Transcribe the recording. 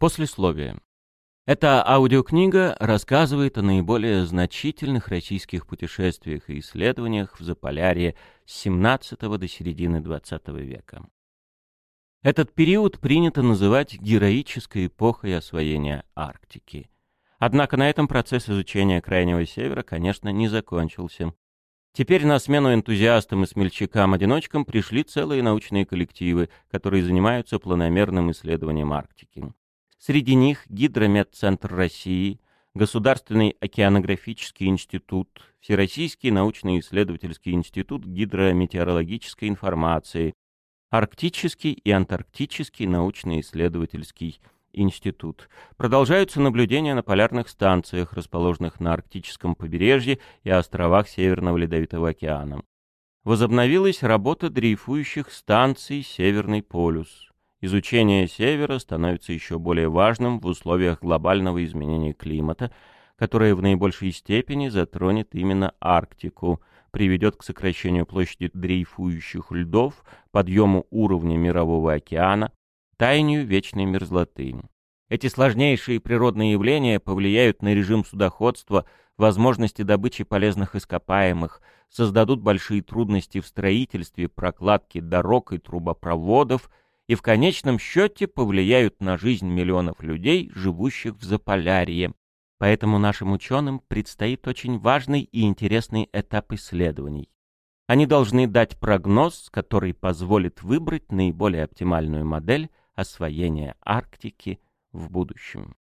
Послесловие. Эта аудиокнига рассказывает о наиболее значительных российских путешествиях и исследованиях в Заполярье с 17 до середины XX века. Этот период принято называть героической эпохой освоения Арктики. Однако на этом процесс изучения Крайнего Севера, конечно, не закончился. Теперь на смену энтузиастам и смельчакам-одиночкам пришли целые научные коллективы, которые занимаются планомерным исследованием Арктики. Среди них Гидрометцентр России, Государственный океанографический институт, Всероссийский научно-исследовательский институт гидрометеорологической информации, Арктический и Антарктический научно-исследовательский институт. Продолжаются наблюдения на полярных станциях, расположенных на арктическом побережье и островах Северного Ледовитого океана. Возобновилась работа дрейфующих станций «Северный полюс». Изучение Севера становится еще более важным в условиях глобального изменения климата, которое в наибольшей степени затронет именно Арктику, приведет к сокращению площади дрейфующих льдов, подъему уровня Мирового океана, таянию вечной мерзлоты. Эти сложнейшие природные явления повлияют на режим судоходства, возможности добычи полезных ископаемых, создадут большие трудности в строительстве, прокладке дорог и трубопроводов – и в конечном счете повлияют на жизнь миллионов людей, живущих в Заполярье. Поэтому нашим ученым предстоит очень важный и интересный этап исследований. Они должны дать прогноз, который позволит выбрать наиболее оптимальную модель освоения Арктики в будущем.